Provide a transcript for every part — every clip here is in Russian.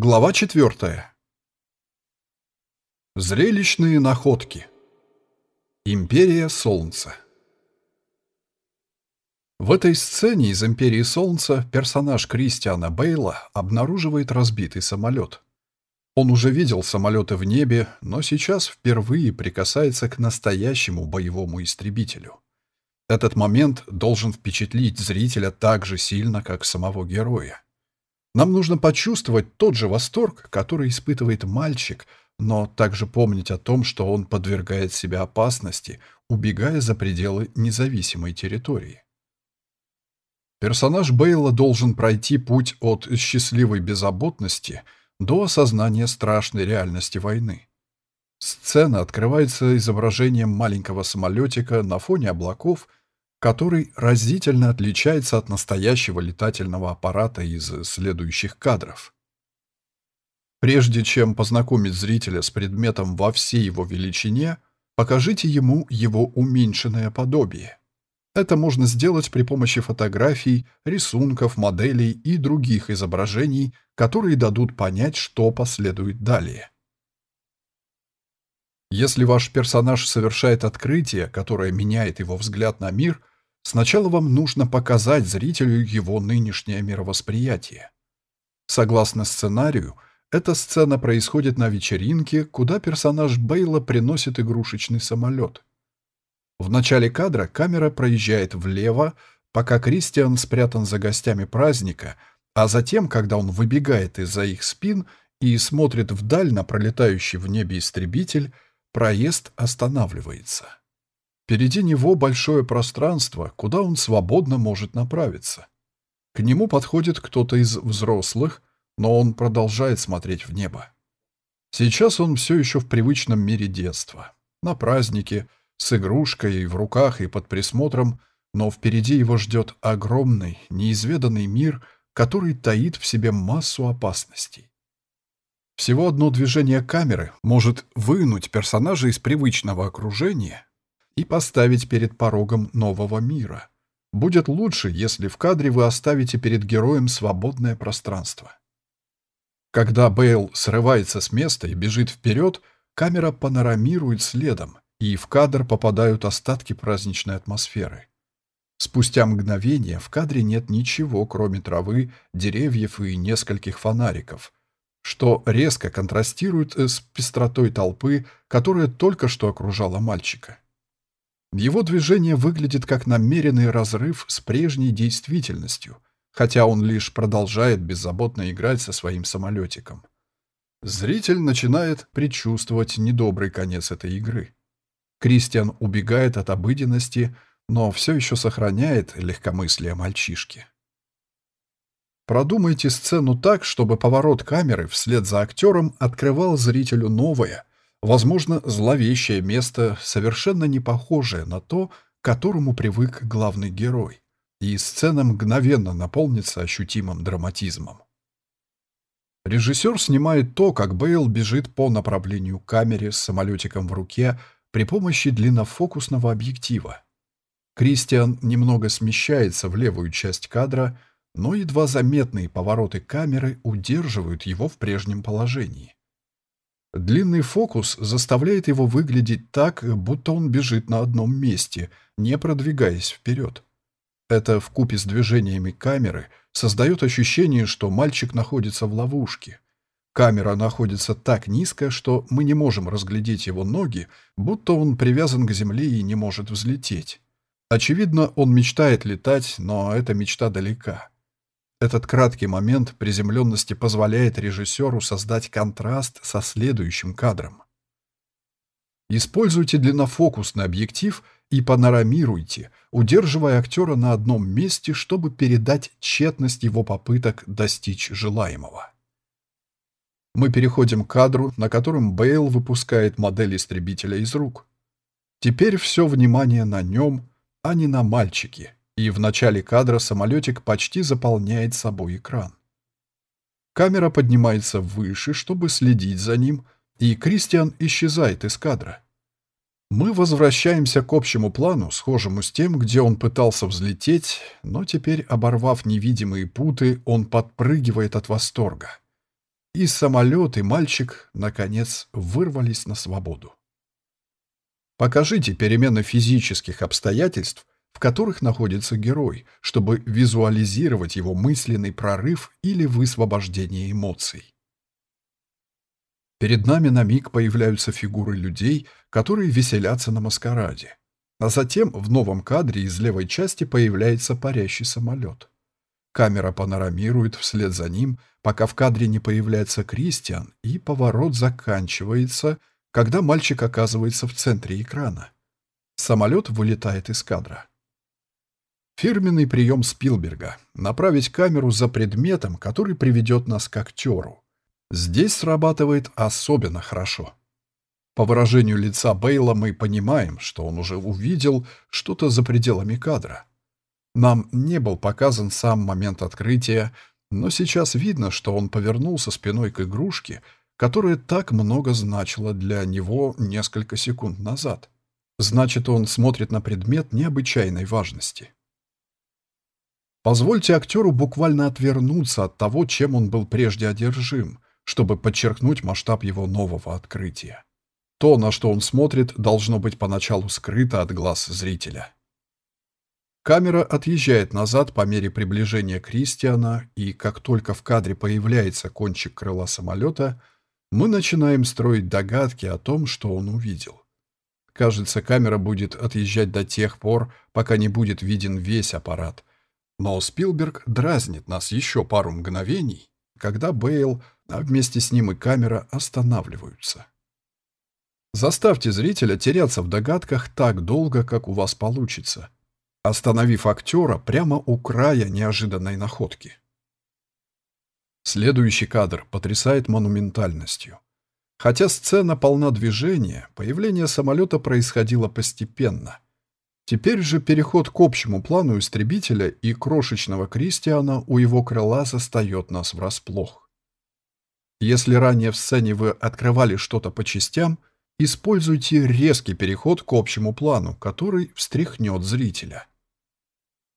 Глава четвертая. Зрелищные находки. Империя Солнца. В этой сцене из «Империи Солнца» персонаж Кристиана Бейла обнаруживает разбитый самолет. Он уже видел самолеты в небе, но сейчас впервые прикасается к настоящему боевому истребителю. Этот момент должен впечатлить зрителя так же сильно, как самого героя. Нам нужно почувствовать тот же восторг, который испытывает мальчик, но также помнить о том, что он подвергает себя опасности, убегая за пределы независимой территории. Персонаж Бейла должен пройти путь от счастливой беззаботности до осознания страшной реальности войны. Сцена открывается изображением маленького самолетика на фоне облаков, который разительно отличается от настоящего летательного аппарата из следующих кадров. Прежде чем познакомить зрителя с предметом во всей его величине, покажите ему его уменьшенное подобие. Это можно сделать при помощи фотографий, рисунков, моделей и других изображений, которые дадут понять, что последует далее. Если ваш персонаж совершает открытие, которое меняет его взгляд на мир, сначала вам нужно показать зрителю его нынешнее мировосприятие. Согласно сценарию, эта сцена происходит на вечеринке, куда персонаж Бейла приносит игрушечный самолет. В начале кадра камера проезжает влево, пока Кристиан спрятан за гостями праздника, а затем, когда он выбегает из-за их спин и смотрит вдаль на пролетающий в небе истребитель, проезд останавливается. Впереди него большое пространство, куда он свободно может направиться. К нему подходит кто-то из взрослых, но он продолжает смотреть в небо. Сейчас он все еще в привычном мире детства. На празднике, с игрушкой в руках и под присмотром, но впереди его ждет огромный, неизведанный мир, который таит в себе массу опасностей. Всего одно движение камеры может вынуть персонажа из привычного окружения и поставить перед порогом нового мира. Будет лучше, если в кадре вы оставите перед героем свободное пространство. Когда Бейл срывается с места и бежит вперед, камера панорамирует следом, и в кадр попадают остатки праздничной атмосферы. Спустя мгновение в кадре нет ничего, кроме травы, деревьев и нескольких фонариков, что резко контрастирует с пестротой толпы, которая только что окружала мальчика. Его движение выглядит как намеренный разрыв с прежней действительностью, хотя он лишь продолжает беззаботно играть со своим самолетиком. Зритель начинает предчувствовать недобрый конец этой игры. Кристиан убегает от обыденности, но все еще сохраняет легкомыслие мальчишки. Продумайте сцену так, чтобы поворот камеры вслед за актером открывал зрителю новое, возможно, зловещее место, совершенно не похожее на то, к которому привык главный герой, и сцена мгновенно наполнится ощутимым драматизмом. Режиссер снимает то, как Бейл бежит по направлению к камере с самолетиком в руке, при помощи длиннофокусного объектива. Кристиан немного смещается в левую часть кадра, но едва заметные повороты камеры удерживают его в прежнем положении. Длинный фокус заставляет его выглядеть так, будто он бежит на одном месте, не продвигаясь вперед. Это вкупе с движениями камеры создает ощущение, что мальчик находится в ловушке. Камера находится так низко, что мы не можем разглядеть его ноги, будто он привязан к земле и не может взлететь. Очевидно, он мечтает летать, но эта мечта далека. Этот краткий момент приземленности позволяет режиссеру создать контраст со следующим кадром. Используйте длиннофокусный объектив и панорамируйте, удерживая актера на одном месте, чтобы передать тщетность его попыток достичь желаемого. Мы переходим к кадру, на котором Бейл выпускает модель истребителя из рук. Теперь все внимание на нем, а не на мальчике, и в начале кадра самолетик почти заполняет собой экран. Камера поднимается выше, чтобы следить за ним, и Кристиан исчезает из кадра. Мы возвращаемся к общему плану, схожему с тем, где он пытался взлететь, но теперь, оборвав невидимые путы, он подпрыгивает от восторга. и самолет, и мальчик, наконец, вырвались на свободу. Покажите перемены физических обстоятельств, в которых находится герой, чтобы визуализировать его мысленный прорыв или высвобождение эмоций. Перед нами на миг появляются фигуры людей, которые веселятся на маскараде. А затем в новом кадре из левой части появляется парящий самолет. Камера панорамирует вслед за ним, пока в кадре не появляется Кристиан, и поворот заканчивается, когда мальчик оказывается в центре экрана. Самолет вылетает из кадра. Фирменный прием Спилберга — направить камеру за предметом, который приведет нас к актеру. Здесь срабатывает особенно хорошо. По выражению лица Бейла мы понимаем, что он уже увидел что-то за пределами кадра. Нам не был показан сам момент открытия, но сейчас видно, что он повернулся спиной к игрушке, которая так много значила для него несколько секунд назад. Значит, он смотрит на предмет необычайной важности. Позвольте актеру буквально отвернуться от того, чем он был прежде одержим, чтобы подчеркнуть масштаб его нового открытия. То, на что он смотрит, должно быть поначалу скрыто от глаз зрителя. Камера отъезжает назад по мере приближения Кристиана, и как только в кадре появляется кончик крыла самолета, мы начинаем строить догадки о том, что он увидел. Кажется, камера будет отъезжать до тех пор, пока не будет виден весь аппарат, но Спилберг дразнит нас еще пару мгновений, когда Бейл, а вместе с ним и камера останавливаются. Заставьте зрителя теряться в догадках так долго, как у вас получится, остановив актера прямо у края неожиданной находки. Следующий кадр потрясает монументальностью. Хотя сцена полна движения, появление самолета происходило постепенно – Теперь же переход к общему плану истребителя и крошечного Кристиана у его крыла застает нас врасплох. Если ранее в сцене вы открывали что-то по частям, используйте резкий переход к общему плану, который встряхнет зрителя.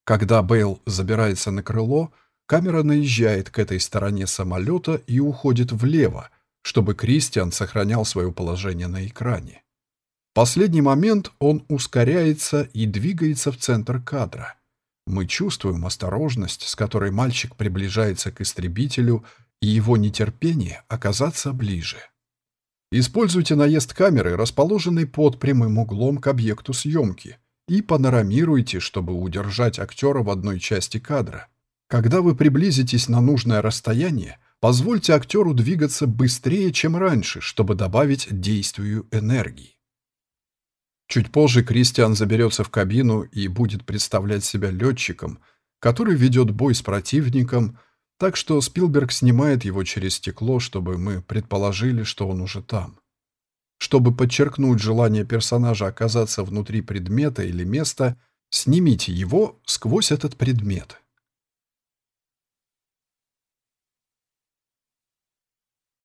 Когда Бейл забирается на крыло, камера наезжает к этой стороне самолета и уходит влево, чтобы Кристиан сохранял свое положение на экране последний момент он ускоряется и двигается в центр кадра. Мы чувствуем осторожность, с которой мальчик приближается к истребителю и его нетерпение оказаться ближе. Используйте наезд камеры, расположенный под прямым углом к объекту съемки, и панорамируйте, чтобы удержать актера в одной части кадра. Когда вы приблизитесь на нужное расстояние, позвольте актеру двигаться быстрее, чем раньше, чтобы добавить действию энергии. Чуть позже Кристиан заберется в кабину и будет представлять себя летчиком, который ведет бой с противником, так что Спилберг снимает его через стекло, чтобы мы предположили, что он уже там. Чтобы подчеркнуть желание персонажа оказаться внутри предмета или места, снимите его сквозь этот предмет.